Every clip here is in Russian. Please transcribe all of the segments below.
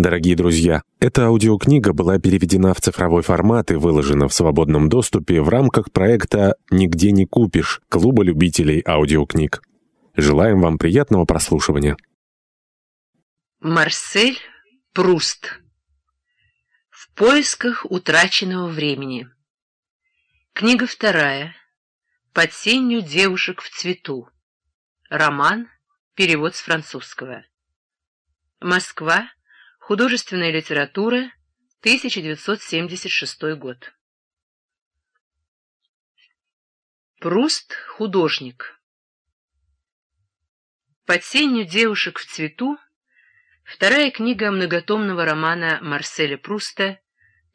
Дорогие друзья, эта аудиокнига была переведена в цифровой формат и выложена в свободном доступе в рамках проекта «Нигде не купишь» Клуба любителей аудиокниг. Желаем вам приятного прослушивания. Марсель Пруст. В поисках утраченного времени. Книга вторая. «Под сенью девушек в цвету» Роман, перевод с французского. Москва, Художественная литература, 1976 год. Пруст — художник. «Под сенью девушек в цвету» — вторая книга многотомного романа Марселя Пруста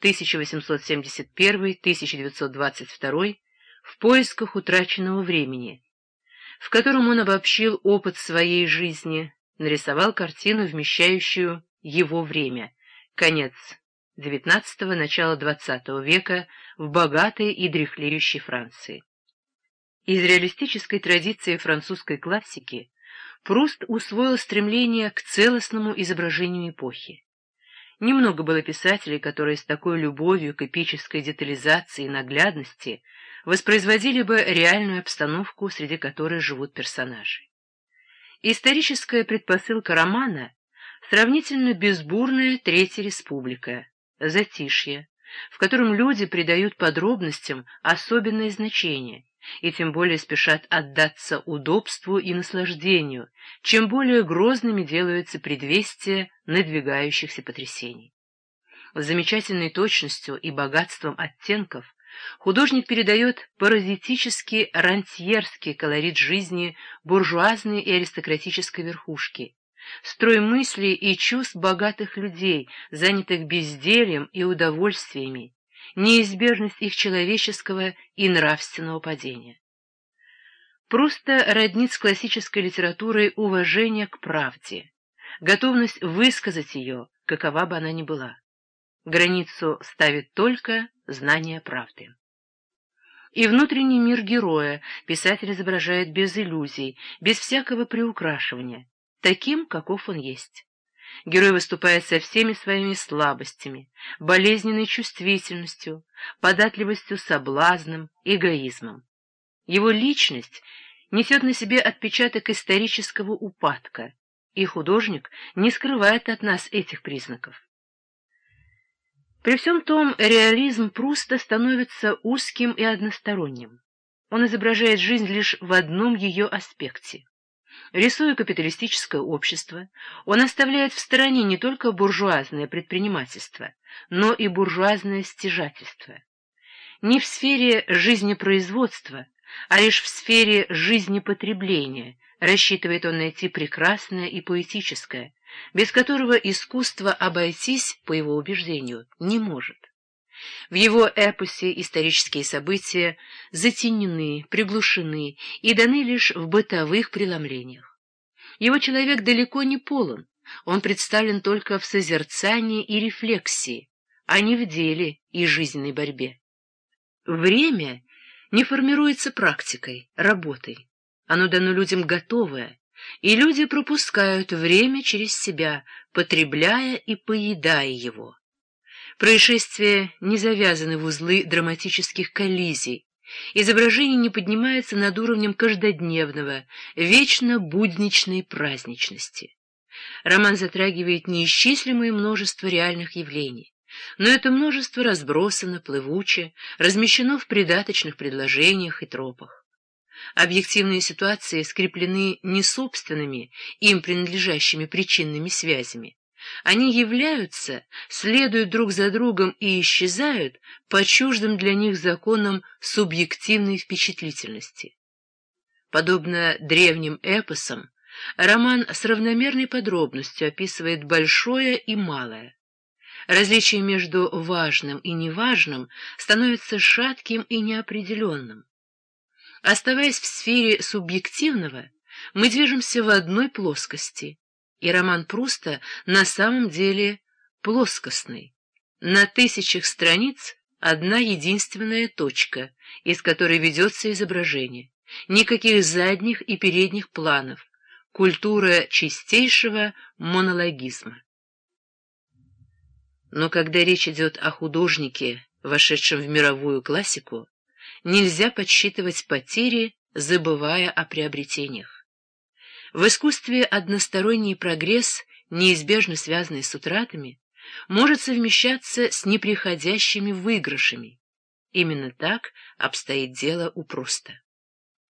1871-1922 «В поисках утраченного времени», в котором он обобщил опыт своей жизни, нарисовал картину, вмещающую его время, конец XIX – начало XX века в богатой и дряхлеющей Франции. Из реалистической традиции французской классики Пруст усвоил стремление к целостному изображению эпохи. Немного было писателей, которые с такой любовью к эпической детализации и наглядности воспроизводили бы реальную обстановку, среди которой живут персонажи. Историческая предпосылка романа сравнительно безбурная Третья Республика, затишье, в котором люди придают подробностям особенное значение и тем более спешат отдаться удобству и наслаждению, чем более грозными делаются предвестия надвигающихся потрясений. С замечательной точностью и богатством оттенков художник передает паразитический рантьерский колорит жизни буржуазной и аристократической верхушки, строй мыслей и чувств богатых людей, занятых бездельем и удовольствиями, неизбежность их человеческого и нравственного падения. Просто роднит с классической литературой уважение к правде, готовность высказать ее, какова бы она ни была. Границу ставит только знание правды. И внутренний мир героя писатель изображает без иллюзий, без всякого приукрашивания, таким, каков он есть. Герой выступает со всеми своими слабостями, болезненной чувствительностью, податливостью соблазном, эгоизмом. Его личность несет на себе отпечаток исторического упадка, и художник не скрывает от нас этих признаков. При всем том, реализм Пруста становится узким и односторонним. Он изображает жизнь лишь в одном ее аспекте. Рисуя капиталистическое общество, он оставляет в стороне не только буржуазное предпринимательство, но и буржуазное стяжательство. Не в сфере жизнепроизводства, а лишь в сфере жизнепотребления рассчитывает он найти прекрасное и поэтическое, без которого искусство обойтись, по его убеждению, не может. В его эпосе исторические события затенены, приглушены и даны лишь в бытовых преломлениях. Его человек далеко не полон, он представлен только в созерцании и рефлексии, а не в деле и жизненной борьбе. Время не формируется практикой, работой. Оно дано людям готовое, и люди пропускают время через себя, потребляя и поедая его. Происшествия не завязаны в узлы драматических коллизий. Изображение не поднимается над уровнем каждодневного, вечно будничной праздничности. Роман затрагивает неисчислимое множество реальных явлений, но это множество разбросано, плывуче, размещено в придаточных предложениях и тропах. Объективные ситуации скреплены не собственными, им принадлежащими причинными связями, они являются, следуют друг за другом и исчезают по чуждым для них законам субъективной впечатлительности. Подобно древним эпосам, роман с равномерной подробностью описывает большое и малое. Различие между важным и неважным становится шатким и неопределенным. Оставаясь в сфере субъективного, мы движемся в одной плоскости, и роман Пруста на самом деле плоскостный. На тысячах страниц одна единственная точка, из которой ведется изображение. Никаких задних и передних планов. Культура чистейшего монологизма. Но когда речь идет о художнике, вошедшем в мировую классику, нельзя подсчитывать потери, забывая о приобретениях. В искусстве односторонний прогресс, неизбежно связанный с утратами, может совмещаться с неприходящими выигрышами. Именно так обстоит дело у Пруста.